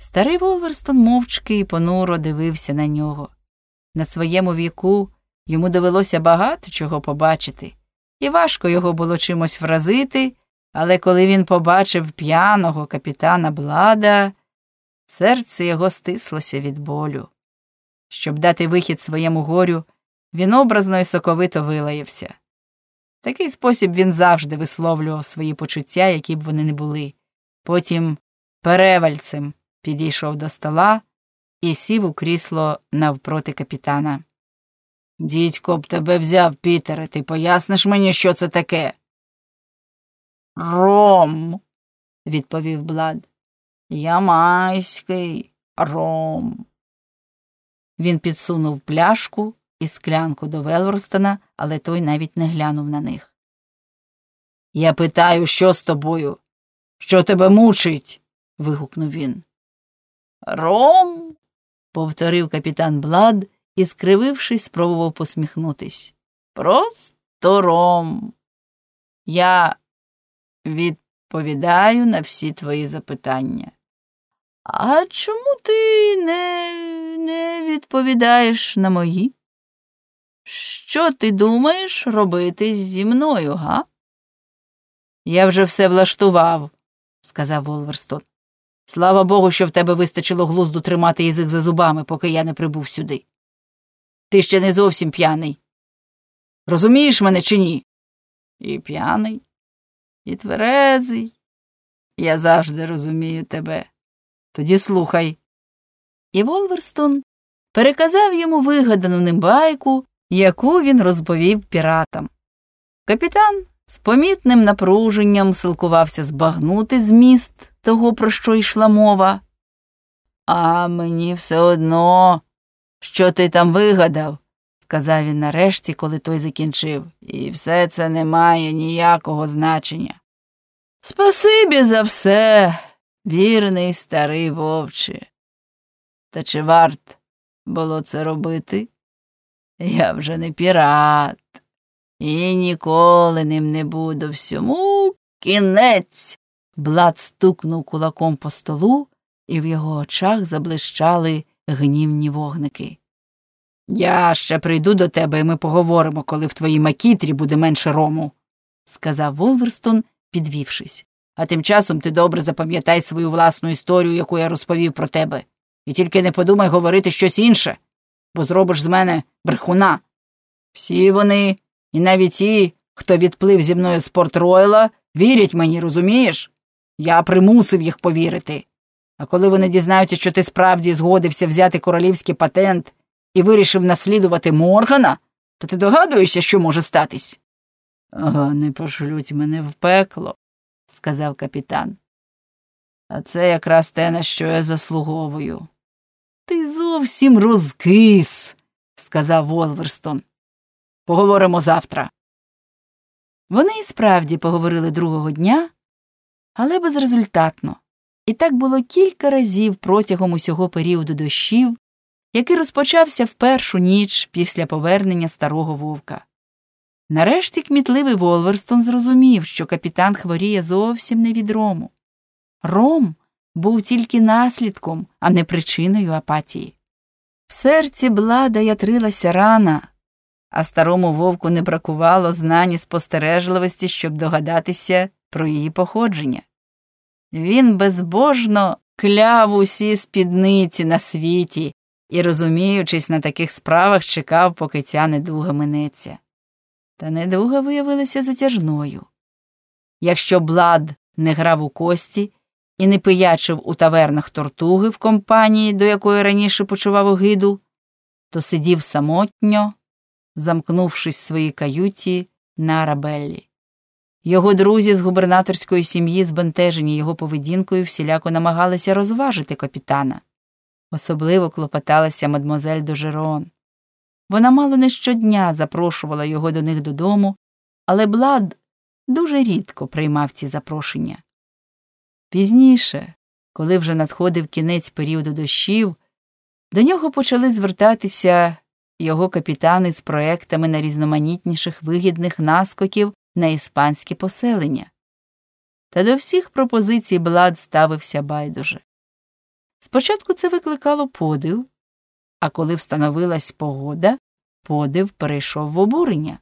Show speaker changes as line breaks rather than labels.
Старий Волверстон мовчки і понуро дивився на нього. На своєму віку йому довелося багато чого побачити, і важко його було чимось вразити, але коли він побачив п'яного капітана Блада, серце його стислося від болю. Щоб дати вихід своєму горю, він образно і соковито вилаявся. Такий спосіб він завжди висловлював свої почуття, які б вони не були. Потім перевальцем підійшов до стола і сів у крісло навпроти капітана. Дідько б тебе взяв, Пітере, ти поясниш мені, що це таке? Ром, відповів Блад. Ямайський ром. Він підсунув пляшку і склянку до Велворстона, але той навіть не глянув на них. Я питаю, що з тобою? Що тебе мучить? вигукнув він. Ром. повторив капітан Блад і, скривившись, спробував посміхнутись. Просто ром. Я відповідаю на всі твої запитання. А чому ти не, не відповідаєш на мої? Що ти думаєш робити зі мною, га? Я вже все влаштував, сказав Волверстон. Слава Богу, що в тебе вистачило глузду тримати язик за зубами, поки я не прибув сюди. Ти ще не зовсім п'яний. Розумієш мене чи ні? І п'яний, і тверезий. Я завжди розумію тебе. Тоді слухай. І Волверстон переказав йому вигадану ним байку, яку він розповів піратам. Капітан з помітним напруженням силкувався збагнути зміст того, про що йшла мова. А мені все одно, що ти там вигадав, сказав він нарешті, коли той закінчив, і все це не має ніякого значення. Спасибі за все, вірний старий вовче. Та чи варт було це робити? Я вже не пірат і ніколи ним не буду всьому кінець. Блад стукнув кулаком по столу, і в його очах заблищали гнівні вогники. Я ще прийду до тебе, і ми поговоримо, коли в твоїй макітрі буде менше рому, сказав Волверстон, підвівшись. А тим часом ти добре запам'ятай свою власну історію, яку я розповів про тебе, і тільки не подумай говорити щось інше, бо зробиш з мене брехуна. Всі вони, і навіть ті, хто відплив зі мною з Порт Ройла, вірять мені, розумієш? Я примусив їх повірити. А коли вони дізнаються, що ти справді згодився взяти королівський патент і вирішив наслідувати Моргана, то ти догадуєшся, що може статись? Не пошлють мене в пекло, сказав капітан. А це якраз те, на що я заслуговую. Ти зовсім розкис, сказав Волверстон. Поговоримо завтра. Вони і справді поговорили другого дня, але безрезультатно. І так було кілька разів протягом усього періоду дощів, який розпочався в першу ніч після повернення старого вовка. Нарешті кмітливий Волверстон зрозумів, що капітан хворіє зовсім не від рому. Ром був тільки наслідком, а не причиною апатії. В серці блада ятрилася рана, а старому вовку не бракувало знань і спостережливості, щоб догадатися про її походження. Він безбожно кляв усі спідниці на світі і, розуміючись на таких справах, чекав, поки ця недуга минеться. Та недуга виявилася затяжною. Якщо Блад не грав у кості і не пиячив у тавернах тортуги в компанії, до якої раніше почував огиду, то сидів самотньо, замкнувшись в своїй каюті на Арабеллі. Його друзі з губернаторської сім'ї, збентежені його поведінкою, всіляко намагалися розважити капітана. Особливо клопоталася мадмозель Дожерон. Вона мало не щодня запрошувала його до них додому, але Блад дуже рідко приймав ці запрошення. Пізніше, коли вже надходив кінець періоду дощів, до нього почали звертатися його капітани з проектами на різноманітніших вигідних наскоків на іспанські поселення. Та до всіх пропозицій Блад ставився байдуже. Спочатку це викликало подив, а коли встановилась погода, подив перейшов в обурення.